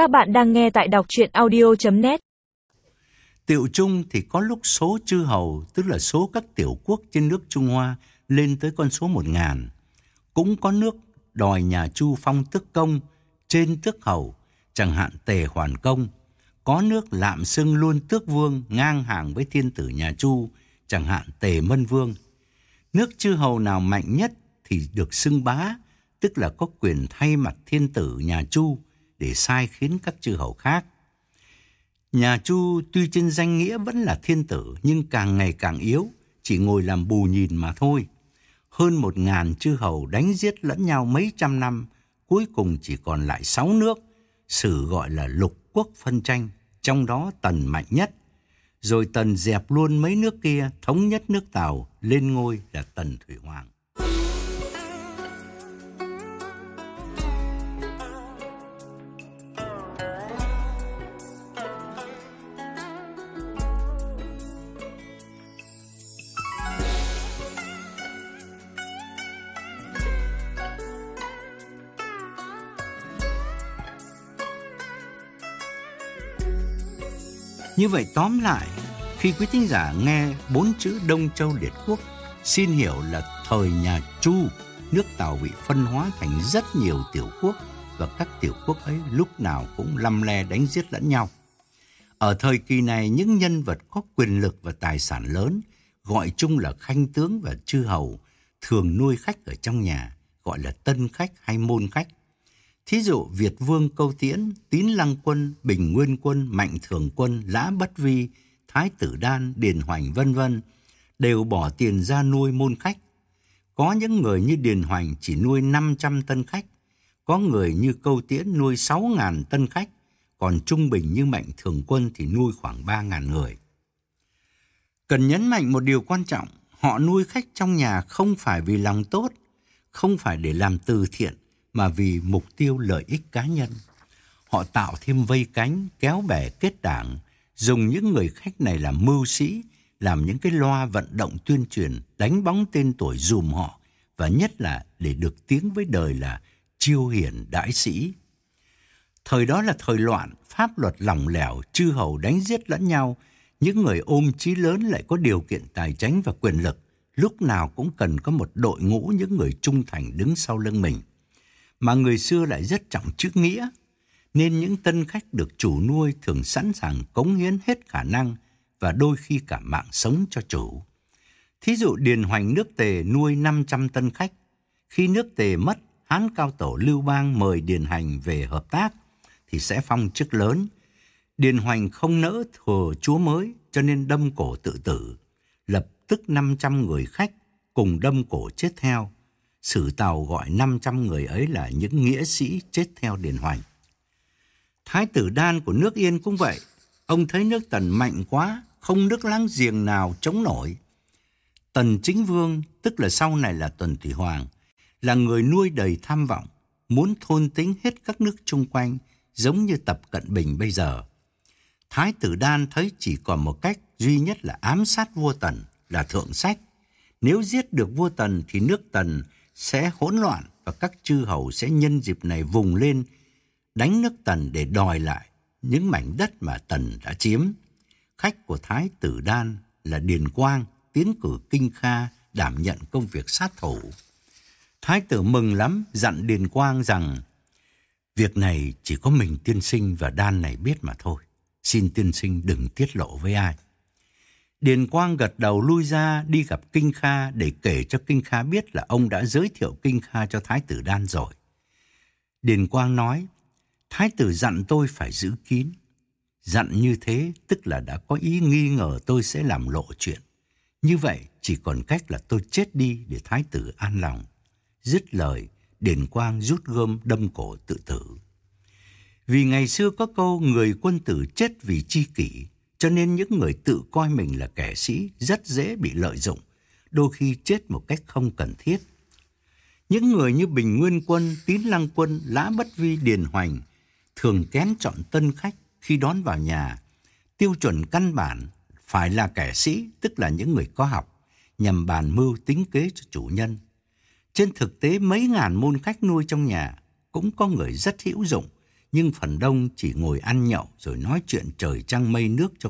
Các bạn đang nghe tại đọc chuyện audio.net Tiệu Trung thì có lúc số chư hầu, tức là số các tiểu quốc trên nước Trung Hoa, lên tới con số một ngàn. Cũng có nước đòi nhà Chu phong tước công trên tước hầu, chẳng hạn tề hoàn công. Có nước lạm xưng luôn tước vương ngang hàng với thiên tử nhà Chu, chẳng hạn tề mân vương. Nước chư hầu nào mạnh nhất thì được xưng bá, tức là có quyền thay mặt thiên tử nhà Chu để sai khiến các chư hầu khác. Nhà Chu tuy trên danh nghĩa vẫn là thiên tử nhưng càng ngày càng yếu, chỉ ngồi làm bù nhìn mà thôi. Hơn một ngàn chư hầu đánh giết lẫn nhau mấy trăm năm, cuối cùng chỉ còn lại sáu nước, sử gọi là lục quốc phân tranh, trong đó Tần mạnh nhất. Rồi Tần dẹp luôn mấy nước kia, thống nhất nước Tàu, lên ngôi là Tần Thủy Hoàng. Như vậy tóm lại, khi quý thính giả nghe bốn chữ Đông Châu Liệt Quốc, xin hiểu là thời nhà Chu, nước Tàu bị phân hóa thành rất nhiều tiểu quốc và các tiểu quốc ấy lúc nào cũng lăm le đánh giết lẫn nhau. Ở thời kỳ này, những nhân vật có quyền lực và tài sản lớn, gọi chung là khanh tướng và chư hầu, thường nuôi khách ở trong nhà, gọi là tân khách hay môn khách. Thí dụ Việt Vương Câu Tiễn, Tín Lăng Quân, Bình Nguyên Quân, Mạnh Thường Quân, Lã Bất Vi, Thái Tử Đan, Điền Hoành vân vân đều bỏ tiền ra nuôi môn khách. Có những người như Điền Hoành chỉ nuôi 500 tân khách, có người như Câu Tiễn nuôi 6.000 tân khách, còn trung bình như Mạnh Thường Quân thì nuôi khoảng 3.000 người. Cần nhấn mạnh một điều quan trọng, họ nuôi khách trong nhà không phải vì lòng tốt, không phải để làm từ thiện, mà vì mục tiêu lợi ích cá nhân. Họ tạo thêm vây cánh, kéo bè kết đảng, dùng những người khách này làm mưu sĩ, làm những cái loa vận động tuyên truyền, đánh bóng tên tuổi dùm họ, và nhất là để được tiếng với đời là chiêu hiển đại sĩ. Thời đó là thời loạn, pháp luật lỏng lẻo, chư hầu đánh giết lẫn nhau, những người ôm chí lớn lại có điều kiện tài chính và quyền lực, lúc nào cũng cần có một đội ngũ những người trung thành đứng sau lưng mình mà người xưa lại rất trọng chữ nghĩa, nên những tân khách được chủ nuôi thường sẵn sàng cống hiến hết khả năng và đôi khi cả mạng sống cho chủ. Thí dụ Điền Hoành nước Tề nuôi 500 tân khách, khi nước Tề mất, Hán Cao Tổ Lưu Bang mời Điền Hành về hợp tác thì sẽ phong chức lớn. Điền Hoành không nỡ thừa chúa mới cho nên đâm cổ tự tử, lập tức 500 người khách cùng đâm cổ chết theo Sử Tàu gọi 500 người ấy là những nghĩa sĩ chết theo Điền Hoành. Thái tử Đan của nước Yên cũng vậy. Ông thấy nước Tần mạnh quá, không nước láng giềng nào chống nổi. Tần Chính Vương, tức là sau này là Tần Thủy Hoàng, là người nuôi đầy tham vọng, muốn thôn tính hết các nước chung quanh, giống như Tập Cận Bình bây giờ. Thái tử Đan thấy chỉ còn một cách duy nhất là ám sát vua Tần, là thượng sách. Nếu giết được vua Tần thì nước Tần sẽ hỗn loạn và các chư hầu sẽ nhân dịp này vùng lên, đánh nước Tần để đòi lại những mảnh đất mà Tần đã chiếm. Khách của Thái tử Đan là Điền Quang, tiến cử Kinh Kha đảm nhận công việc sát thủ. Thái tử mừng lắm, dặn Điền Quang rằng, việc này chỉ có mình tiên sinh và Đan này biết mà thôi. Xin tiên sinh đừng tiết lộ với ai. Điền Quang gật đầu lui ra đi gặp Kinh Kha để kể cho Kinh Kha biết là ông đã giới thiệu Kinh Kha cho Thái tử Đan rồi. Điền Quang nói, Thái tử dặn tôi phải giữ kín. Dặn như thế tức là đã có ý nghi ngờ tôi sẽ làm lộ chuyện. Như vậy chỉ còn cách là tôi chết đi để Thái tử an lòng. Dứt lời, Điền Quang rút gươm đâm cổ tự tử. Vì ngày xưa có câu người quân tử chết vì chi kỷ, cho nên những người tự coi mình là kẻ sĩ rất dễ bị lợi dụng, đôi khi chết một cách không cần thiết. Những người như Bình Nguyên Quân, Tín Lăng Quân, Lã Bất Vi, Điền Hoành thường kén chọn tân khách khi đón vào nhà. Tiêu chuẩn căn bản phải là kẻ sĩ, tức là những người có học, nhằm bàn mưu tính kế cho chủ nhân. Trên thực tế mấy ngàn môn khách nuôi trong nhà cũng có người rất hữu dụng, nhưng phần đông chỉ ngồi ăn nhậu rồi nói chuyện trời trăng mây nước cho